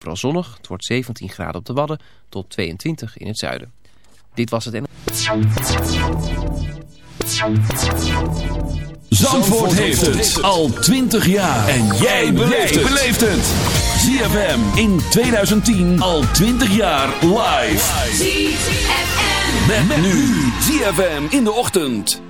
Vooral zonnig, het wordt 17 graden op de Wadden tot 22 in het zuiden. Dit was het en... Zandvoort heeft het al 20 jaar. En jij beleeft het. ZFM in 2010 al 20 jaar live. ZFM. Met, met nu ZFM in de ochtend.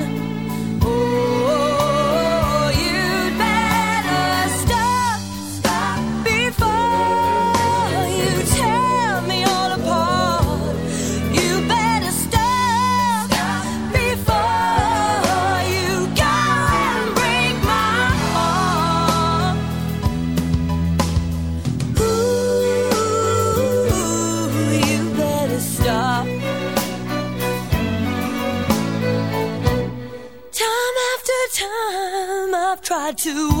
to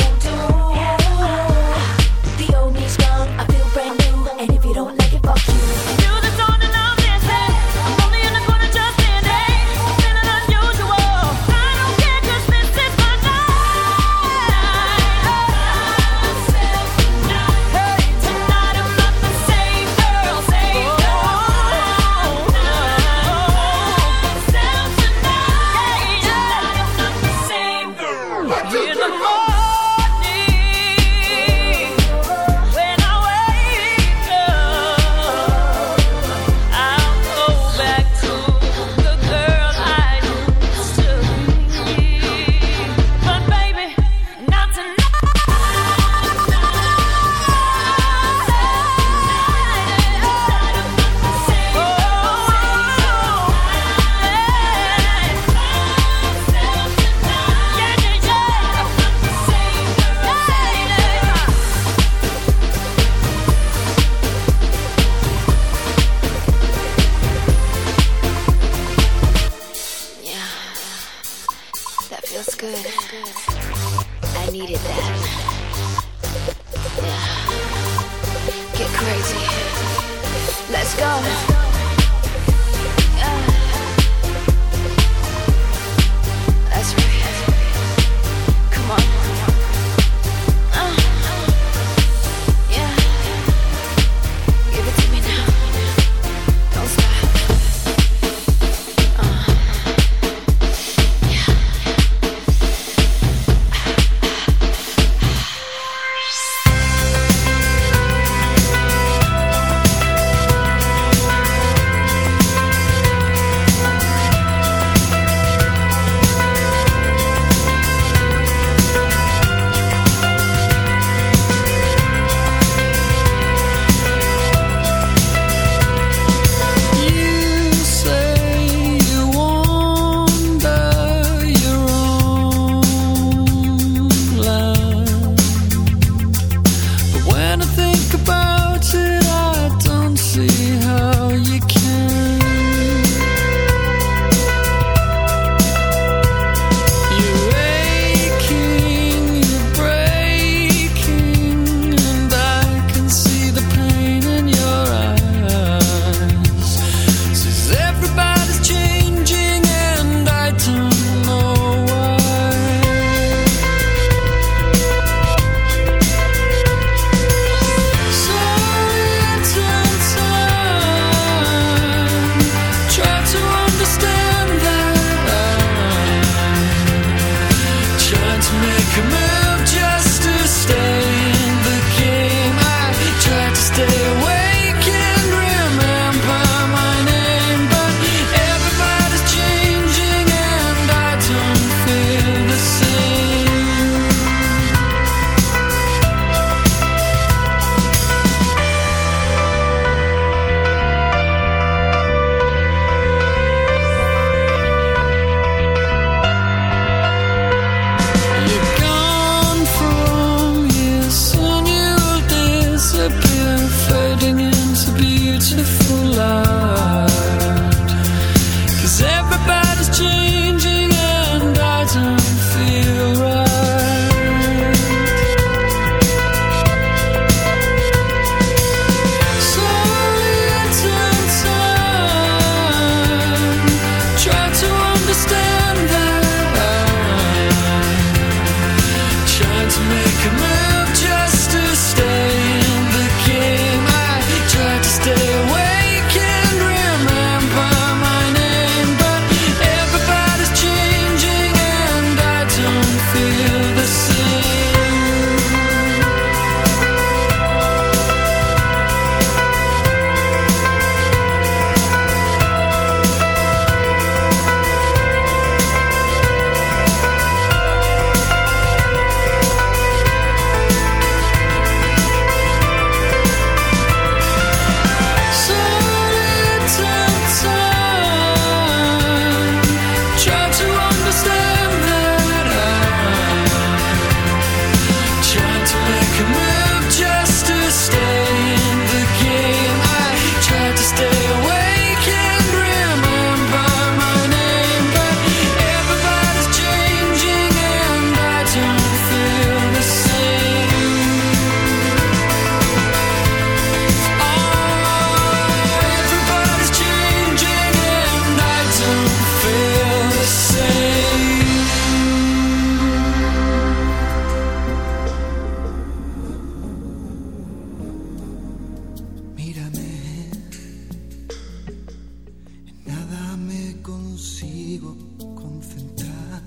consigo concentrar.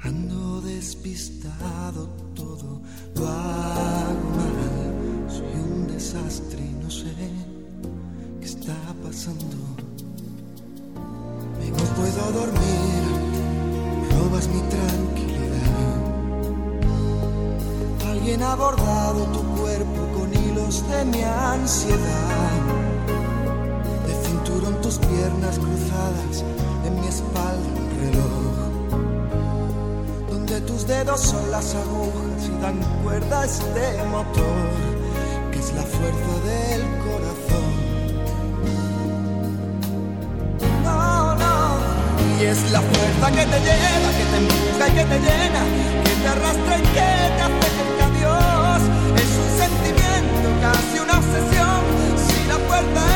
Ando despistado, todo lo hago mal. Soy un desastre y no sé qué está pasando. Me no puedo dormir, robas mi tranquilidad. Alguien ha bordado tu cuerpo con hilos de mi ansiedad Cruzadas, en mi espalda un reloj. Donde tus dedos son las agujas y dan cuerda a este motor, que es la fuerza del corazón. No, no. Y es la fuerza que te lleva, que te empuja y que te llena, que te arrastra y que te acerca a Dios. Es un sentimiento, casi una obsesión. Si la fuerza es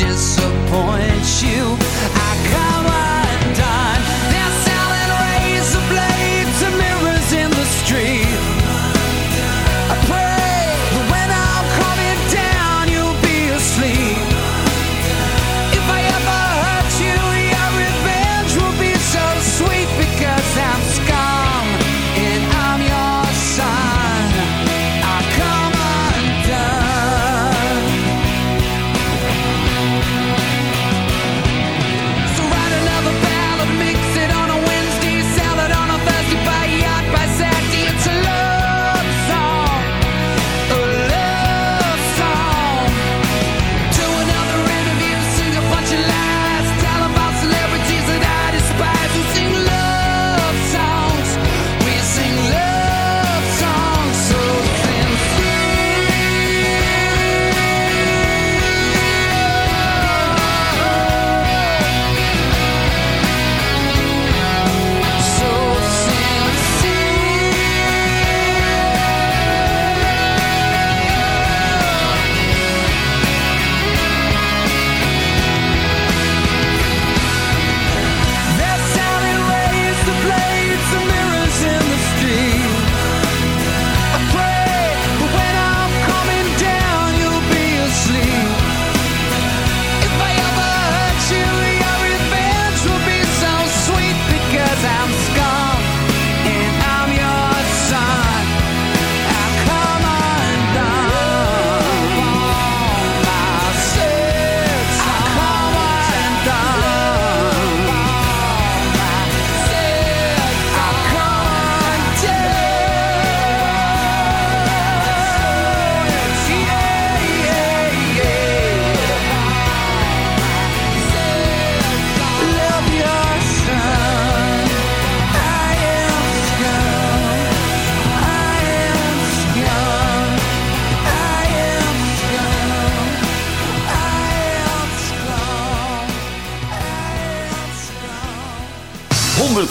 disappoint you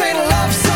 ain't love song,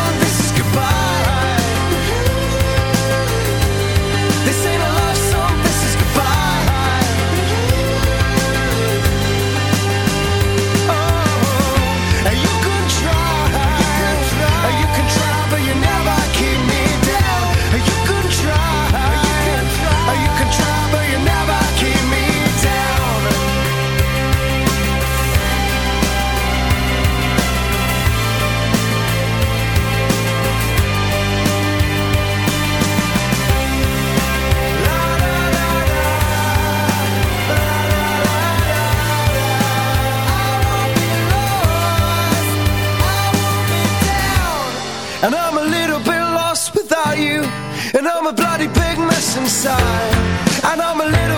inside. And I'm a little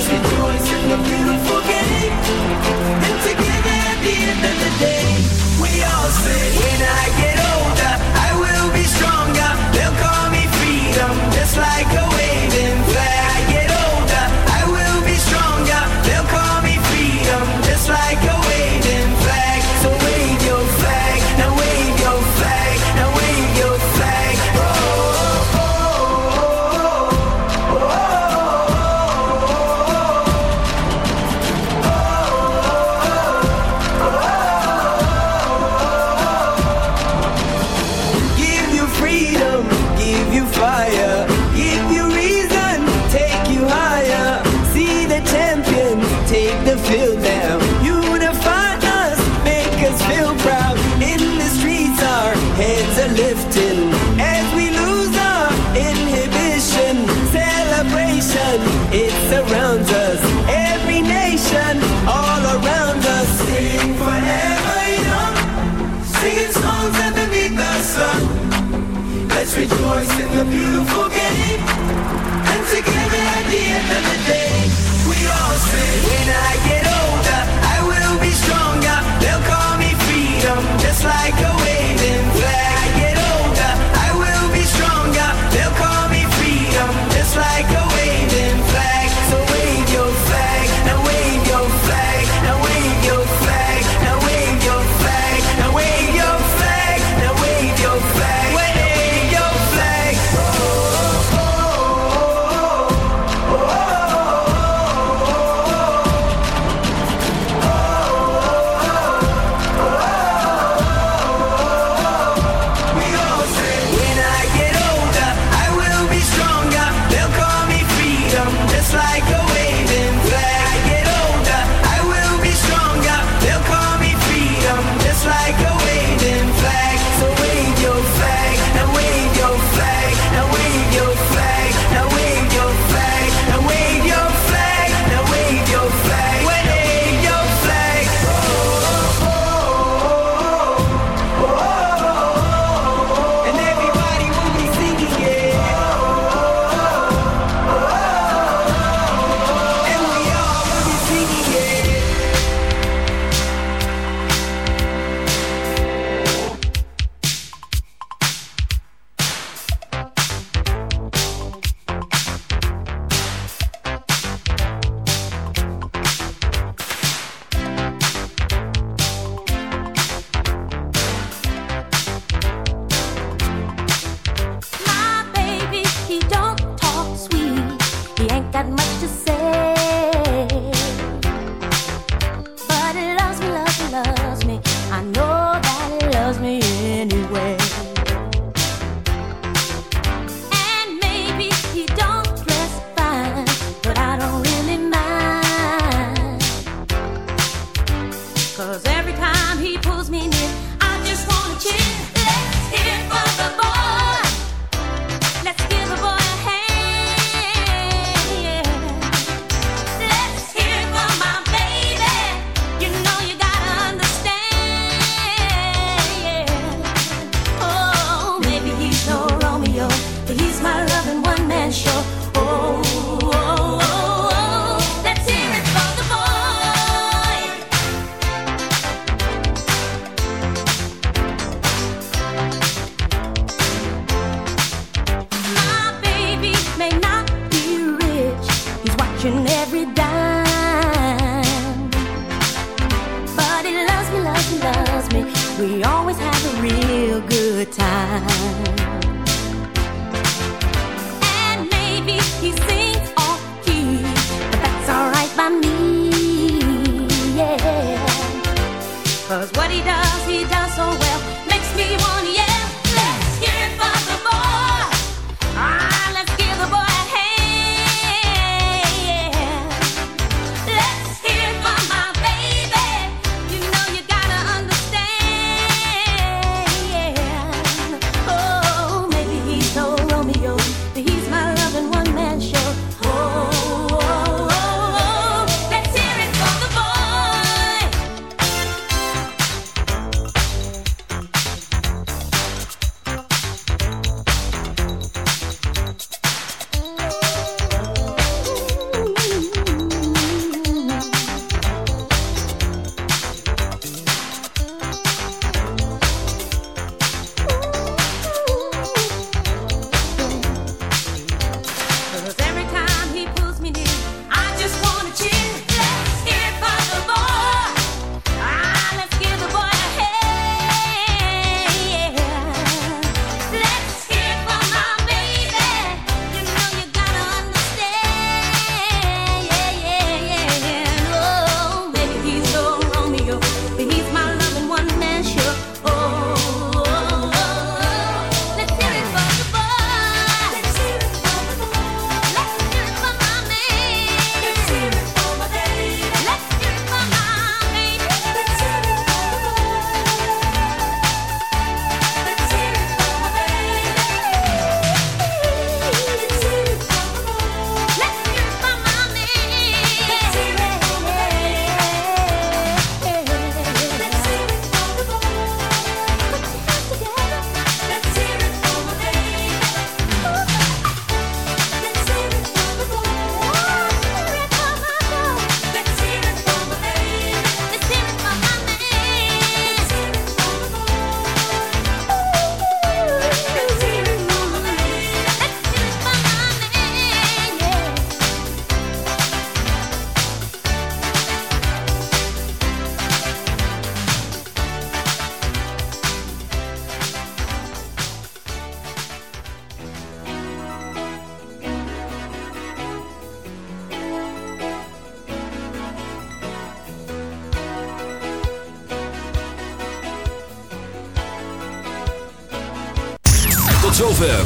Let's rejoice in the beauty. In the beautiful game.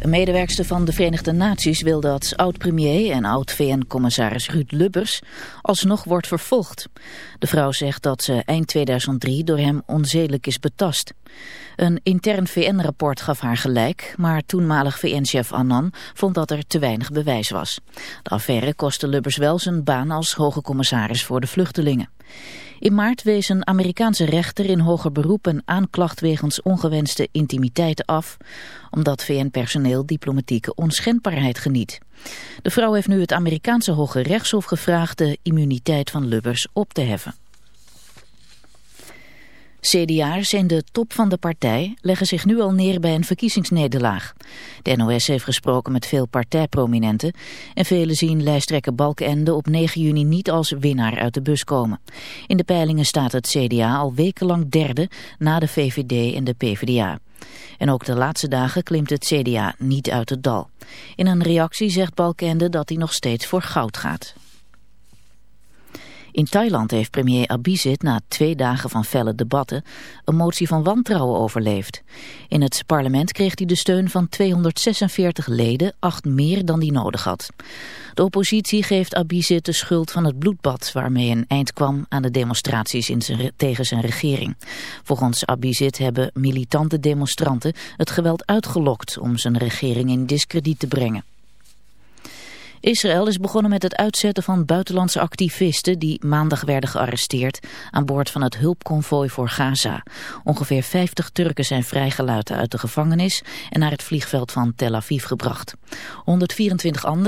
Een medewerkster van de Verenigde Naties wil dat oud-premier en oud-VN-commissaris Ruud Lubbers alsnog wordt vervolgd. De vrouw zegt dat ze eind 2003 door hem onzedelijk is betast. Een intern VN-rapport gaf haar gelijk, maar toenmalig VN-chef Annan vond dat er te weinig bewijs was. De affaire kostte Lubbers wel zijn baan als hoge commissaris voor de vluchtelingen. In maart wees een Amerikaanse rechter in hoger beroep een aanklacht wegens ongewenste intimiteiten af, omdat VN-personeel diplomatieke onschendbaarheid geniet. De vrouw heeft nu het Amerikaanse Hoge Rechtshof gevraagd de immuniteit van Lubbers op te heffen. CDA'ers in de top van de partij leggen zich nu al neer bij een verkiezingsnederlaag. De NOS heeft gesproken met veel partijprominenten en velen zien lijsttrekker Balkenende op 9 juni niet als winnaar uit de bus komen. In de peilingen staat het CDA al wekenlang derde na de VVD en de PvdA. En ook de laatste dagen klimt het CDA niet uit het dal. In een reactie zegt Balkenende dat hij nog steeds voor goud gaat. In Thailand heeft premier Abhisit na twee dagen van felle debatten een motie van wantrouwen overleefd. In het parlement kreeg hij de steun van 246 leden, acht meer dan hij nodig had. De oppositie geeft Abhisit de schuld van het bloedbad waarmee een eind kwam aan de demonstraties in tegen zijn regering. Volgens Abhisit hebben militante demonstranten het geweld uitgelokt om zijn regering in diskrediet te brengen. Israël is begonnen met het uitzetten van buitenlandse activisten die maandag werden gearresteerd aan boord van het hulpconvooi voor Gaza. Ongeveer 50 Turken zijn vrijgelaten uit de gevangenis en naar het vliegveld van Tel Aviv gebracht. 124 anderen